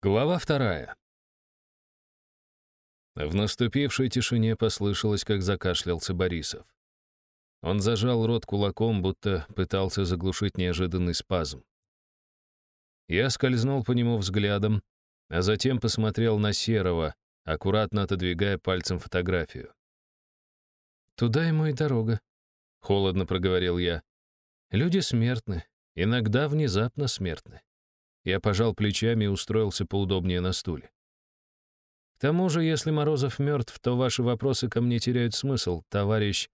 Глава вторая. В наступившей тишине послышалось, как закашлялся Борисов. Он зажал рот кулаком, будто пытался заглушить неожиданный спазм. Я скользнул по нему взглядом, а затем посмотрел на Серого, аккуратно отодвигая пальцем фотографию. «Туда ему и дорога», — холодно проговорил я. «Люди смертны, иногда внезапно смертны». Я пожал плечами и устроился поудобнее на стуле. К тому же, если Морозов мертв, то ваши вопросы ко мне теряют смысл, товарищ.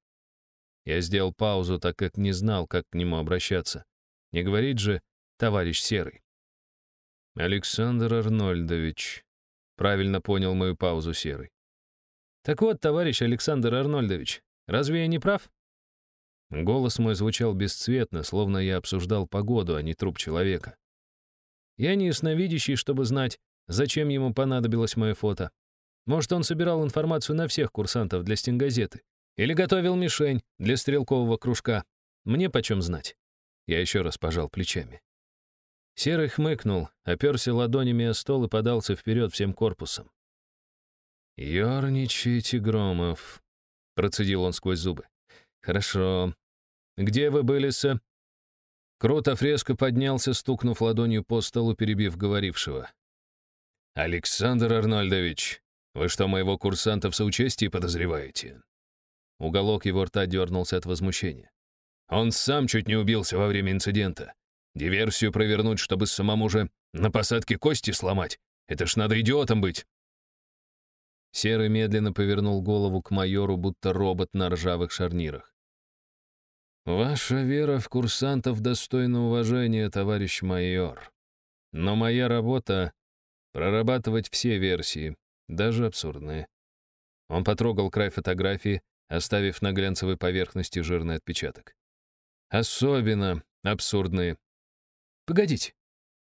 Я сделал паузу, так как не знал, как к нему обращаться. Не говорит же «товарищ Серый». Александр Арнольдович. Правильно понял мою паузу Серый. Так вот, товарищ Александр Арнольдович, разве я не прав? Голос мой звучал бесцветно, словно я обсуждал погоду, а не труп человека. Я не ясновидящий, чтобы знать, зачем ему понадобилось мое фото. Может, он собирал информацию на всех курсантов для стенгазеты. Или готовил мишень для стрелкового кружка. Мне почем знать? Я еще раз пожал плечами. Серый хмыкнул, оперся ладонями о стол и подался вперед всем корпусом. «Ёрничайте, Громов», — процедил он сквозь зубы. «Хорошо. Где вы были, сэ?» Крутов резко поднялся, стукнув ладонью по столу, перебив говорившего. «Александр Арнольдович, вы что, моего курсанта в соучастии подозреваете?» Уголок его рта дернулся от возмущения. «Он сам чуть не убился во время инцидента. Диверсию провернуть, чтобы самому же на посадке кости сломать. Это ж надо идиотом быть!» Серый медленно повернул голову к майору, будто робот на ржавых шарнирах. Ваша вера в курсантов достойна уважения, товарищ майор. Но моя работа — прорабатывать все версии, даже абсурдные. Он потрогал край фотографии, оставив на глянцевой поверхности жирный отпечаток. Особенно абсурдные. Погодите.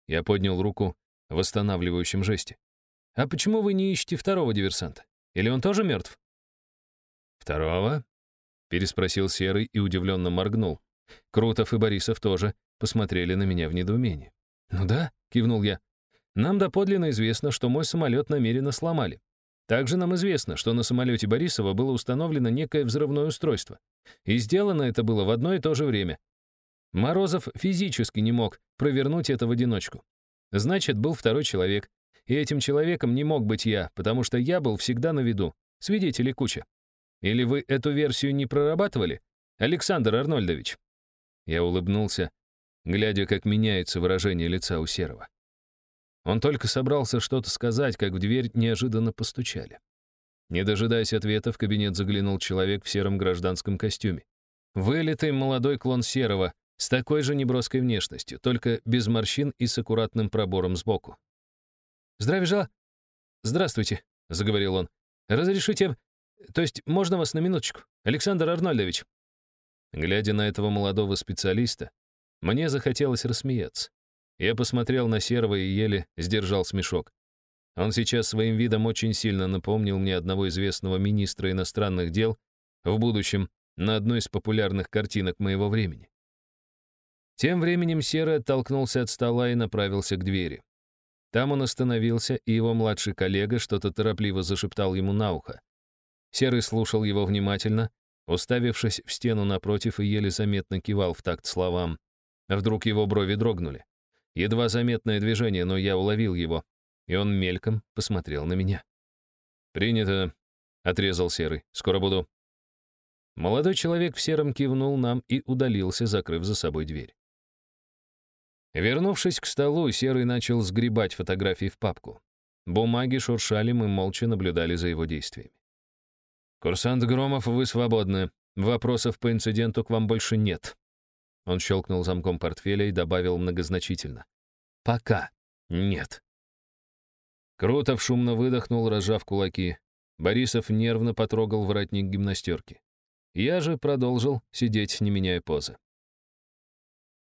Я поднял руку в восстанавливающем жесте. А почему вы не ищете второго диверсанта? Или он тоже мертв? Второго? Переспросил Серый и удивленно моргнул. Крутов и Борисов тоже посмотрели на меня в недоумении. «Ну да», — кивнул я. «Нам доподлинно известно, что мой самолет намеренно сломали. Также нам известно, что на самолете Борисова было установлено некое взрывное устройство. И сделано это было в одно и то же время. Морозов физически не мог провернуть это в одиночку. Значит, был второй человек. И этим человеком не мог быть я, потому что я был всегда на виду. Свидетелей куча. Или вы эту версию не прорабатывали, Александр Арнольдович?» Я улыбнулся, глядя, как меняется выражение лица у Серого. Он только собрался что-то сказать, как в дверь неожиданно постучали. Не дожидаясь ответа, в кабинет заглянул человек в сером гражданском костюме. Вылитый молодой клон Серого, с такой же неброской внешностью, только без морщин и с аккуратным пробором сбоку. «Здравия жела!» «Здравствуйте», — заговорил он. «Разрешите то есть можно вас на минуточку, Александр Арнольдович?» Глядя на этого молодого специалиста, мне захотелось рассмеяться. Я посмотрел на Серого и еле сдержал смешок. Он сейчас своим видом очень сильно напомнил мне одного известного министра иностранных дел в будущем на одной из популярных картинок моего времени. Тем временем Серый оттолкнулся от стола и направился к двери. Там он остановился, и его младший коллега что-то торопливо зашептал ему на ухо. Серый слушал его внимательно, уставившись в стену напротив и еле заметно кивал в такт словам. Вдруг его брови дрогнули. Едва заметное движение, но я уловил его, и он мельком посмотрел на меня. «Принято», — отрезал Серый. «Скоро буду». Молодой человек в сером кивнул нам и удалился, закрыв за собой дверь. Вернувшись к столу, Серый начал сгребать фотографии в папку. Бумаги шуршали, мы молча наблюдали за его действиями. «Курсант Громов, вы свободны. Вопросов по инциденту к вам больше нет». Он щелкнул замком портфеля и добавил многозначительно. «Пока нет». Крутов шумно выдохнул, разжав кулаки. Борисов нервно потрогал воротник гимнастерки. Я же продолжил сидеть, не меняя позы.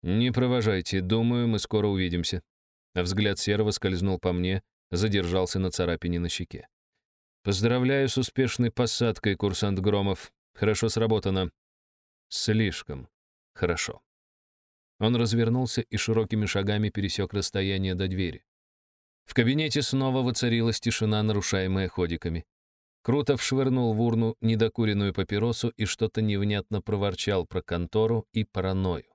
«Не провожайте, думаю, мы скоро увидимся». Взгляд Серого скользнул по мне, задержался на царапине на щеке. Поздравляю с успешной посадкой, курсант Громов. Хорошо сработано. Слишком хорошо. Он развернулся и широкими шагами пересек расстояние до двери. В кабинете снова воцарилась тишина, нарушаемая ходиками. Крутов швырнул в урну недокуренную папиросу и что-то невнятно проворчал про контору и паранойю.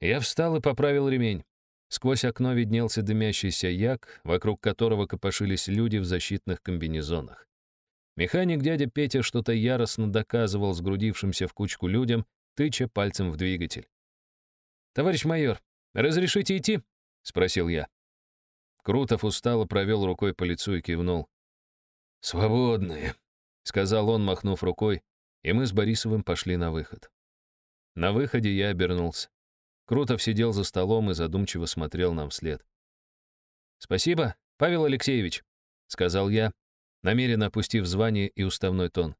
Я встал и поправил ремень. Сквозь окно виднелся дымящийся як, вокруг которого копошились люди в защитных комбинезонах. Механик дядя Петя что-то яростно доказывал сгрудившимся в кучку людям, тыча пальцем в двигатель. «Товарищ майор, разрешите идти?» — спросил я. Крутов устало провел рукой по лицу и кивнул. «Свободные», — сказал он, махнув рукой, и мы с Борисовым пошли на выход. На выходе я обернулся. Крутов сидел за столом и задумчиво смотрел нам вслед. «Спасибо, Павел Алексеевич», — сказал я, намеренно опустив звание и уставной тон.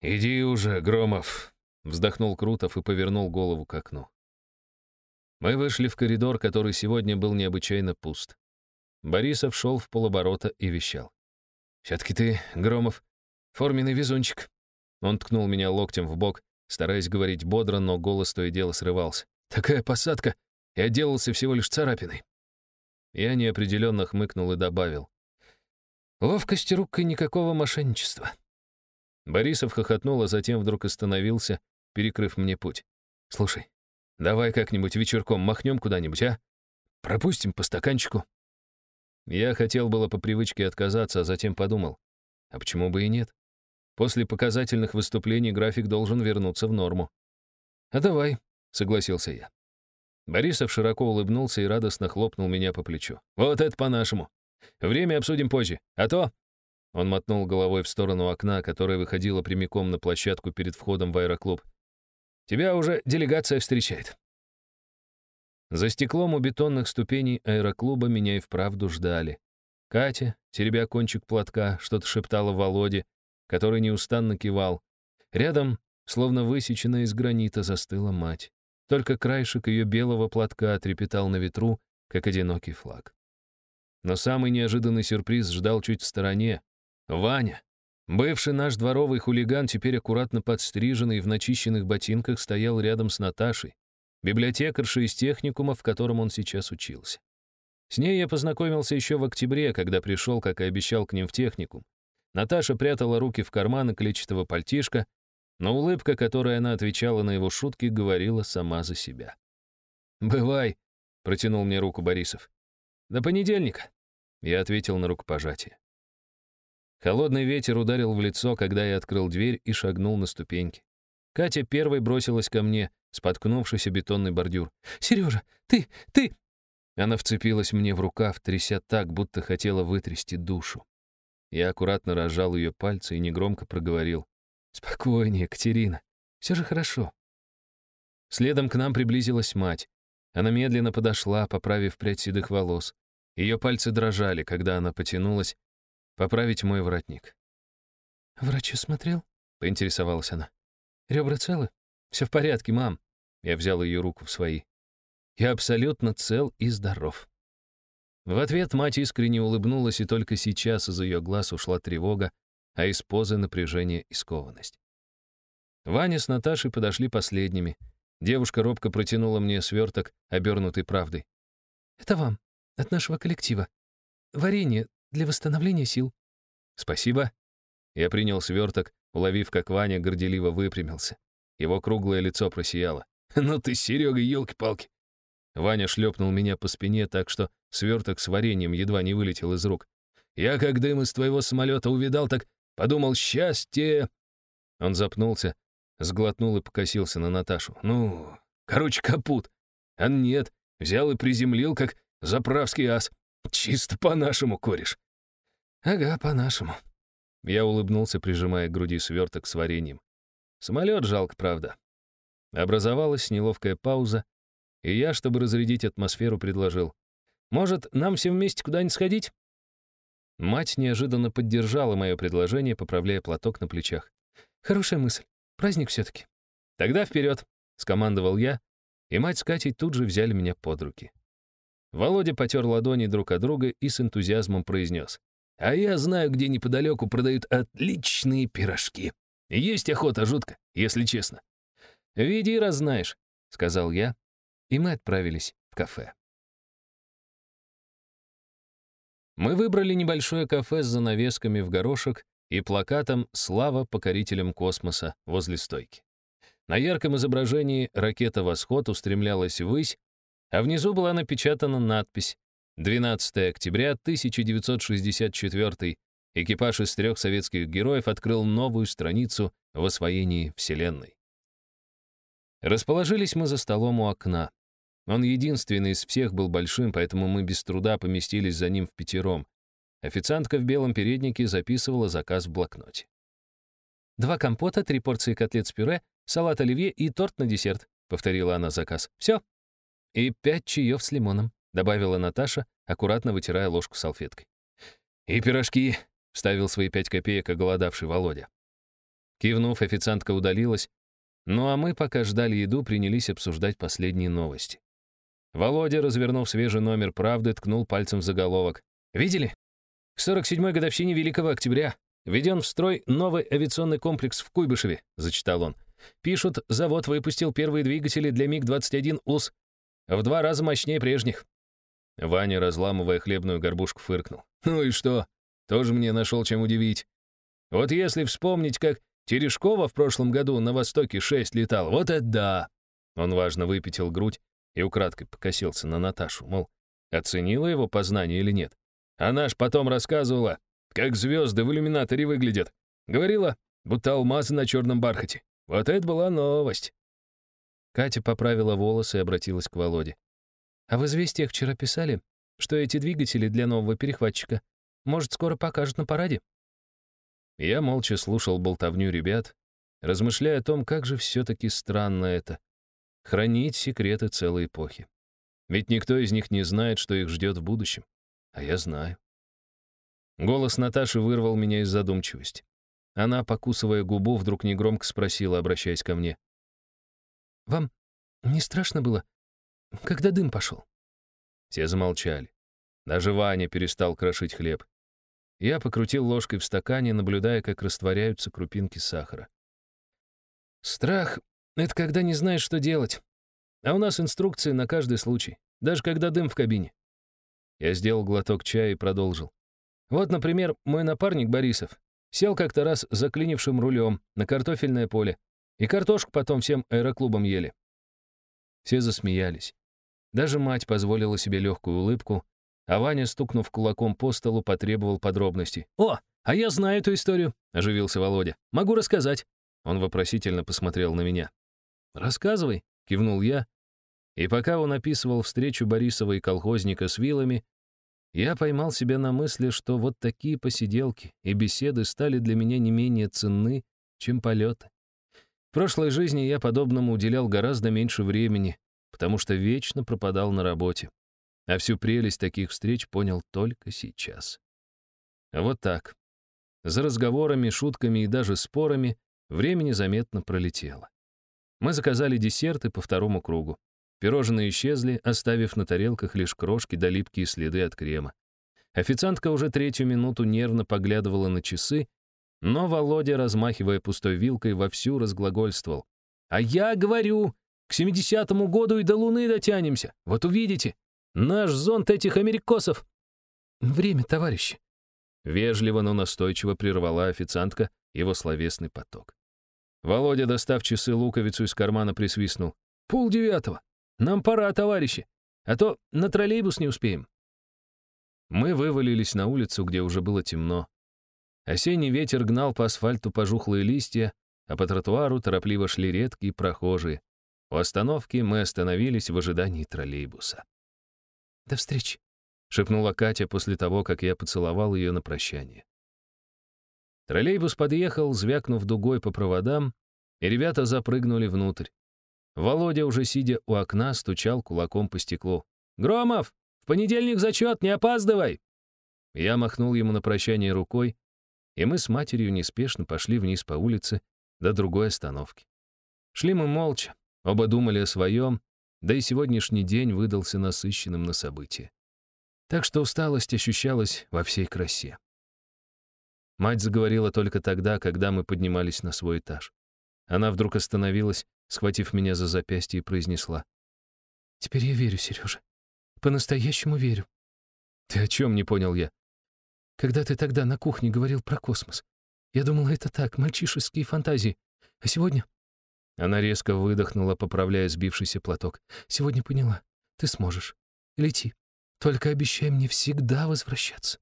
«Иди уже, Громов», — вздохнул Крутов и повернул голову к окну. Мы вышли в коридор, который сегодня был необычайно пуст. Борисов шел в полоборота и вещал. «Все-таки ты, Громов, форменный везунчик». Он ткнул меня локтем в бок, стараясь говорить бодро, но голос то и дело срывался. Такая посадка, и отделался всего лишь царапиной. Я неопределенно хмыкнул и добавил. Ловкость рук и никакого мошенничества. Борисов хохотнул, а затем вдруг остановился, перекрыв мне путь. «Слушай, давай как-нибудь вечерком махнем куда-нибудь, а? Пропустим по стаканчику». Я хотел было по привычке отказаться, а затем подумал, а почему бы и нет? После показательных выступлений график должен вернуться в норму. «А давай», — согласился я. Борисов широко улыбнулся и радостно хлопнул меня по плечу. «Вот это по-нашему. Время обсудим позже. А то...» Он мотнул головой в сторону окна, которое выходило прямиком на площадку перед входом в аэроклуб. «Тебя уже делегация встречает». За стеклом у бетонных ступеней аэроклуба меня и вправду ждали. Катя, теребя кончик платка, что-то шептала Володе, который неустанно кивал. Рядом, словно высеченная из гранита, застыла мать. Только краешек ее белого платка трепетал на ветру, как одинокий флаг. Но самый неожиданный сюрприз ждал чуть в стороне. Ваня. Бывший наш дворовый хулиган, теперь аккуратно подстриженный в начищенных ботинках, стоял рядом с Наташей, библиотекаршей из техникума, в котором он сейчас учился. С ней я познакомился еще в октябре, когда пришел, как и обещал, к ним в техникум. Наташа прятала руки в карманы клетчатого пальтишка, но улыбка, которой она отвечала на его шутки, говорила сама за себя. «Бывай», — протянул мне руку Борисов. «До понедельника», — я ответил на рукопожатие. Холодный ветер ударил в лицо, когда я открыл дверь и шагнул на ступеньки. Катя первой бросилась ко мне, споткнувшись о бетонный бордюр. «Сережа, ты, ты...» Она вцепилась мне в рукав, тряся так, будто хотела вытрясти душу. Я аккуратно разжал ее пальцы и негромко проговорил. «Спокойнее, Катерина. Все же хорошо». Следом к нам приблизилась мать. Она медленно подошла, поправив прядь седых волос. Ее пальцы дрожали, когда она потянулась поправить мой воротник. «Врач осмотрел?» — поинтересовалась она. «Ребра целы? Все в порядке, мам». Я взял ее руку в свои. «Я абсолютно цел и здоров». В ответ мать искренне улыбнулась, и только сейчас из ее глаз ушла тревога, а из позы напряжение и скованность. Ваня с Наташей подошли последними. Девушка робко протянула мне сверток, обернутый правдой. «Это вам, от нашего коллектива. Варенье для восстановления сил». «Спасибо». Я принял сверток, уловив, как Ваня горделиво выпрямился. Его круглое лицо просияло. «Ну ты, Серега, елки-палки!» Ваня шлепнул меня по спине так, что сверток с вареньем едва не вылетел из рук. «Я как дым из твоего самолета увидал, так Подумал, счастье...» Он запнулся, сглотнул и покосился на Наташу. «Ну, короче, капут. А нет, взял и приземлил, как заправский ас. Чисто по-нашему, кореш». «Ага, по-нашему». Я улыбнулся, прижимая к груди сверток с вареньем. Самолет жалко, правда. Образовалась неловкая пауза, и я, чтобы разрядить атмосферу, предложил. «Может, нам всем вместе куда-нибудь сходить?» Мать неожиданно поддержала мое предложение, поправляя платок на плечах. «Хорошая мысль. Праздник все-таки». «Тогда вперед!» — скомандовал я, и мать с Катей тут же взяли меня под руки. Володя потер ладони друг от друга и с энтузиазмом произнес. «А я знаю, где неподалеку продают отличные пирожки. Есть охота жутко, если честно». «Веди, раз знаешь», — сказал я, и мы отправились в кафе. Мы выбрали небольшое кафе с занавесками в горошек и плакатом «Слава покорителям космоса» возле стойки. На ярком изображении ракета «Восход» устремлялась ввысь, а внизу была напечатана надпись «12 октября 1964 экипаж из трех советских героев открыл новую страницу в освоении Вселенной». Расположились мы за столом у окна. Он единственный из всех был большим, поэтому мы без труда поместились за ним в пятером. Официантка в белом переднике записывала заказ в блокноте. «Два компота, три порции котлет с пюре, салат оливье и торт на десерт», — повторила она заказ. «Все». «И пять чаев с лимоном», — добавила Наташа, аккуратно вытирая ложку салфеткой. «И пирожки», — вставил свои пять копеек оголодавший Володя. Кивнув, официантка удалилась, ну а мы, пока ждали еду, принялись обсуждать последние новости. Володя, развернув свежий номер «Правды», ткнул пальцем в заголовок. «Видели? К 47-й годовщине Великого Октября введен в строй новый авиационный комплекс в Куйбышеве», — зачитал он. «Пишут, завод выпустил первые двигатели для МиГ-21 УС в два раза мощнее прежних». Ваня, разламывая хлебную горбушку, фыркнул. «Ну и что? Тоже мне нашел чем удивить. Вот если вспомнить, как Терешкова в прошлом году на Востоке 6 летал, вот это да!» Он важно выпятил грудь и украдкой покосился на Наташу, мол, оценила его познание или нет. Она ж потом рассказывала, как звезды в иллюминаторе выглядят. Говорила, будто алмазы на черном бархате. Вот это была новость. Катя поправила волосы и обратилась к Володе. «А в известиях вчера писали, что эти двигатели для нового перехватчика, может, скоро покажут на параде?» Я молча слушал болтовню ребят, размышляя о том, как же все-таки странно это — хранить секреты целой эпохи. Ведь никто из них не знает, что их ждет в будущем. А я знаю. Голос Наташи вырвал меня из задумчивости. Она, покусывая губу, вдруг негромко спросила, обращаясь ко мне. «Вам не страшно было, когда дым пошел?» Все замолчали. Даже Ваня перестал крошить хлеб. Я покрутил ложкой в стакане, наблюдая, как растворяются крупинки сахара. Страх — это когда не знаешь, что делать. А у нас инструкции на каждый случай, даже когда дым в кабине. Я сделал глоток чая и продолжил. Вот, например, мой напарник Борисов сел как-то раз заклинившим рулем на картофельное поле, и картошку потом всем аэроклубом ели. Все засмеялись. Даже мать позволила себе легкую улыбку, а Ваня, стукнув кулаком по столу, потребовал подробностей. «О, а я знаю эту историю», — оживился Володя. «Могу рассказать». Он вопросительно посмотрел на меня. «Рассказывай», — кивнул я. И пока он описывал встречу Борисова и колхозника с вилами, я поймал себя на мысли, что вот такие посиделки и беседы стали для меня не менее ценны, чем полеты. В прошлой жизни я подобному уделял гораздо меньше времени, потому что вечно пропадал на работе. А всю прелесть таких встреч понял только сейчас. Вот так. За разговорами, шутками и даже спорами времени заметно пролетело. Мы заказали десерты по второму кругу. Пирожные исчезли, оставив на тарелках лишь крошки да липкие следы от крема. Официантка уже третью минуту нервно поглядывала на часы, но Володя, размахивая пустой вилкой, вовсю разглагольствовал. «А я говорю, к 70-му году и до Луны дотянемся. Вот увидите. Наш зонт этих америкосов!» «Время, товарищи!» Вежливо, но настойчиво прервала официантка его словесный поток. Володя, достав часы луковицу из кармана, присвистнул. «Пол девятого! Нам пора, товарищи! А то на троллейбус не успеем!» Мы вывалились на улицу, где уже было темно. Осенний ветер гнал по асфальту пожухлые листья, а по тротуару торопливо шли редкие прохожие. У остановки мы остановились в ожидании троллейбуса. «До встречи», — шепнула Катя после того, как я поцеловал ее на прощание. Троллейбус подъехал, звякнув дугой по проводам, и ребята запрыгнули внутрь. Володя, уже сидя у окна, стучал кулаком по стеклу. «Громов, в понедельник зачет, не опаздывай!» Я махнул ему на прощание рукой, и мы с матерью неспешно пошли вниз по улице до другой остановки. Шли мы молча, оба думали о своем, да и сегодняшний день выдался насыщенным на события. Так что усталость ощущалась во всей красе. Мать заговорила только тогда, когда мы поднимались на свой этаж. Она вдруг остановилась, схватив меня за запястье и произнесла. «Теперь я верю, Сережа. По-настоящему верю». «Ты о чем?» — не понял я. когда ты тогда на кухне говорил про космос. Я думала, это так, мальчишеские фантазии. А сегодня...» Она резко выдохнула, поправляя сбившийся платок. «Сегодня поняла. Ты сможешь. Лети. Только обещай мне всегда возвращаться».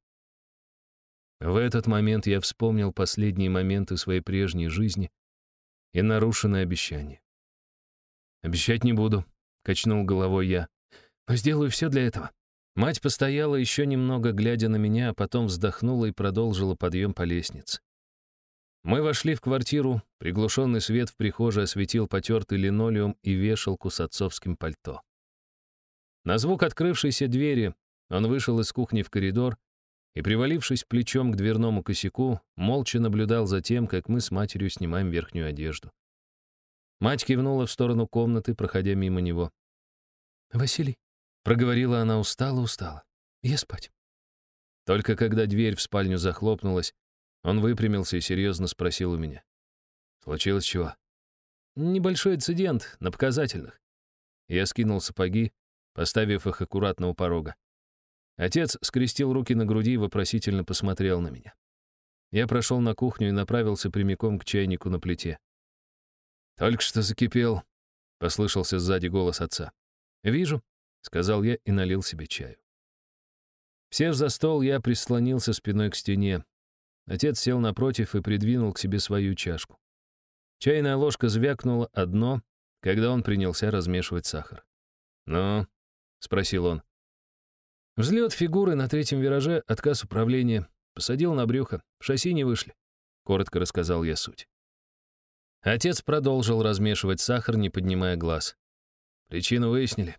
В этот момент я вспомнил последние моменты своей прежней жизни и нарушенное обещание. «Обещать не буду», — качнул головой я. «Но сделаю все для этого». Мать постояла еще немного, глядя на меня, а потом вздохнула и продолжила подъем по лестнице. Мы вошли в квартиру, приглушенный свет в прихожей осветил потертый линолеум и вешалку с отцовским пальто. На звук открывшейся двери он вышел из кухни в коридор и, привалившись плечом к дверному косяку, молча наблюдал за тем, как мы с матерью снимаем верхнюю одежду. Мать кивнула в сторону комнаты, проходя мимо него. «Василий», — проговорила она устало-устало, — «я спать». Только когда дверь в спальню захлопнулась, он выпрямился и серьезно спросил у меня. «Случилось чего?» «Небольшой инцидент на показательных». Я скинул сапоги, поставив их аккуратно у порога. Отец скрестил руки на груди и вопросительно посмотрел на меня. Я прошел на кухню и направился прямиком к чайнику на плите. «Только что закипел», — послышался сзади голос отца. «Вижу», — сказал я и налил себе чаю. Сев за стол, я прислонился спиной к стене. Отец сел напротив и придвинул к себе свою чашку. Чайная ложка звякнула одно, когда он принялся размешивать сахар. «Ну?» — спросил он. Взлет фигуры на третьем вираже, отказ управления. Посадил на брюхо. Шасси не вышли. Коротко рассказал я суть. Отец продолжил размешивать сахар, не поднимая глаз. Причину выяснили.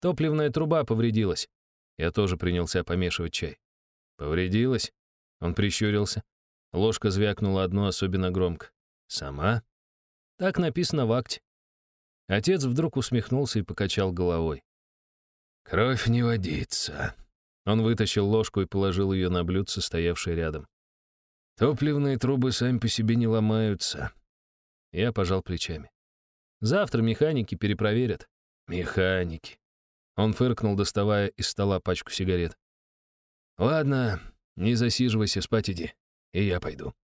Топливная труба повредилась. Я тоже принялся помешивать чай. Повредилась? Он прищурился. Ложка звякнула одну особенно громко. «Сама?» «Так написано в акте». Отец вдруг усмехнулся и покачал головой. «Кровь не водится». Он вытащил ложку и положил ее на блюдце, стоявшее рядом. «Топливные трубы сами по себе не ломаются». Я пожал плечами. «Завтра механики перепроверят». «Механики». Он фыркнул, доставая из стола пачку сигарет. «Ладно, не засиживайся, спать иди, и я пойду».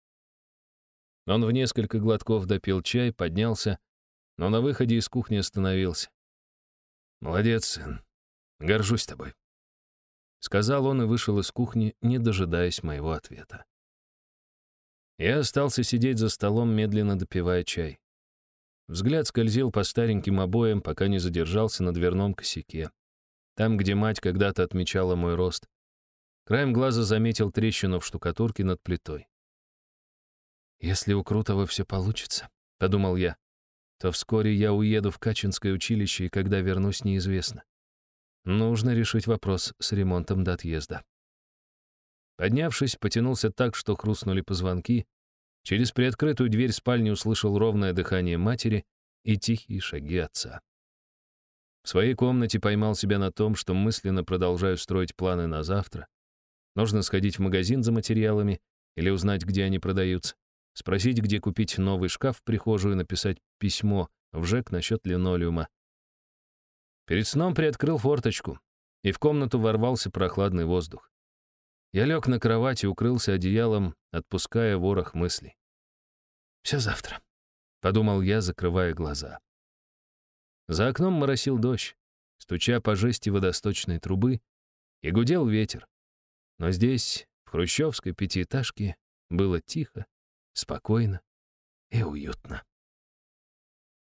Он в несколько глотков допил чай, поднялся, но на выходе из кухни остановился. «Молодец, сын. Горжусь тобой», — сказал он и вышел из кухни, не дожидаясь моего ответа. Я остался сидеть за столом, медленно допивая чай. Взгляд скользил по стареньким обоям, пока не задержался на дверном косяке. Там, где мать когда-то отмечала мой рост. Краем глаза заметил трещину в штукатурке над плитой. «Если у Крутого все получится», — подумал я, то вскоре я уеду в Качинское училище, и когда вернусь, неизвестно. Нужно решить вопрос с ремонтом до отъезда. Поднявшись, потянулся так, что хрустнули позвонки. Через приоткрытую дверь спальни услышал ровное дыхание матери и тихие шаги отца. В своей комнате поймал себя на том, что мысленно продолжаю строить планы на завтра, Нужно сходить в магазин за материалами или узнать, где они продаются, спросить, где купить новый шкаф в прихожую, написать письмо в ЖЭК насчет линолеума. Перед сном приоткрыл форточку, и в комнату ворвался прохладный воздух. Я лег на кровать и укрылся одеялом, отпуская ворох мыслей. «Все завтра», — подумал я, закрывая глаза. За окном моросил дождь, стуча по жести водосточной трубы, и гудел ветер. Но здесь, в хрущевской пятиэтажке, было тихо, спокойно и уютно.